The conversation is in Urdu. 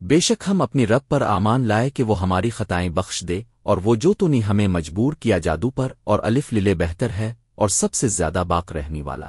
بے شک ہم اپنی رب پر آمان لائے کہ وہ ہماری خطائیں بخش دے اور وہ جو تو نہیں ہمیں مجبور کیا جادو پر اور الف للے بہتر ہے اور سب سے زیادہ باق رہنے والا۔